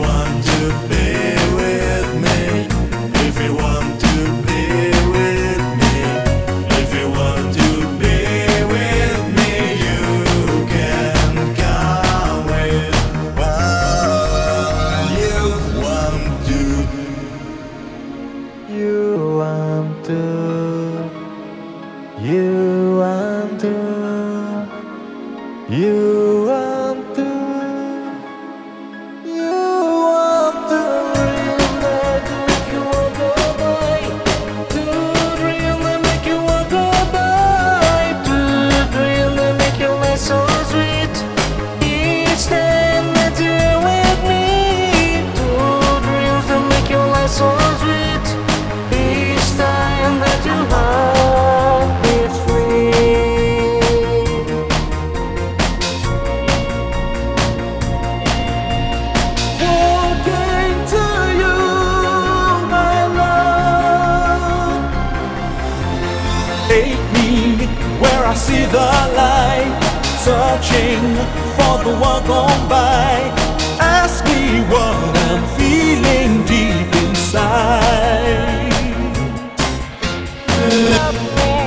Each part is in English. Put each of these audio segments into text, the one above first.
want to be. searching for the world gone by. Ask me what I'm feeling deep inside. Me,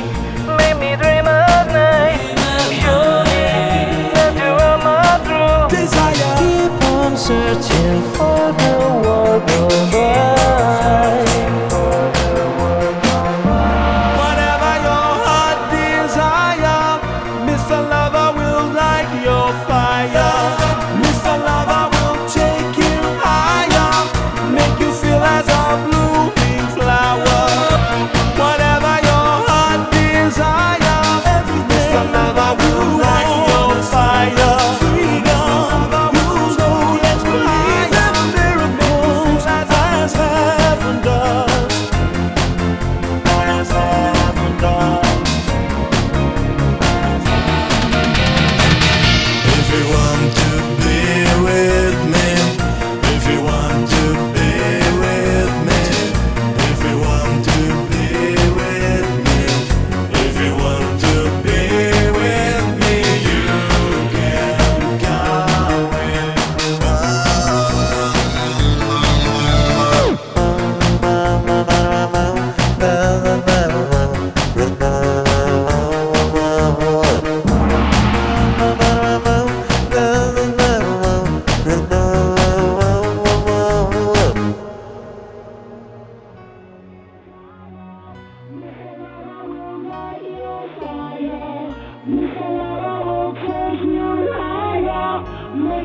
make me dream at night. Desire. Keep on searching for the world gone by.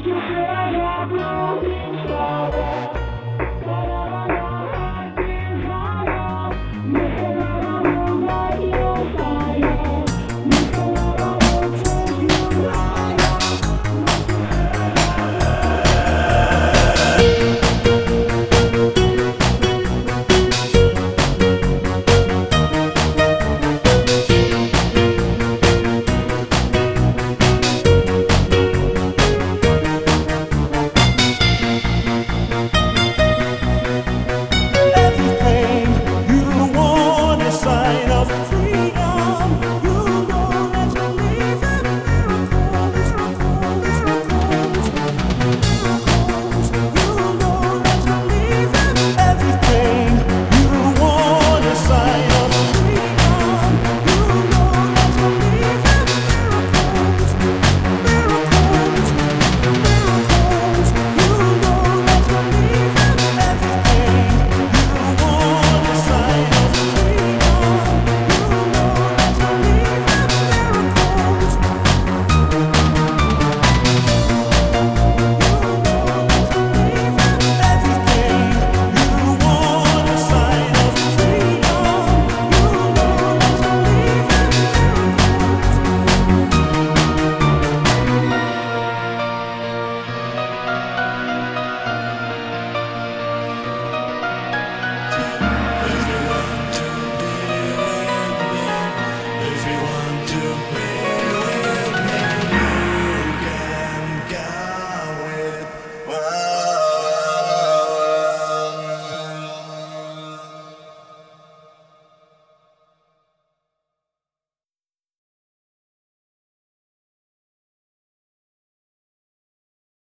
you.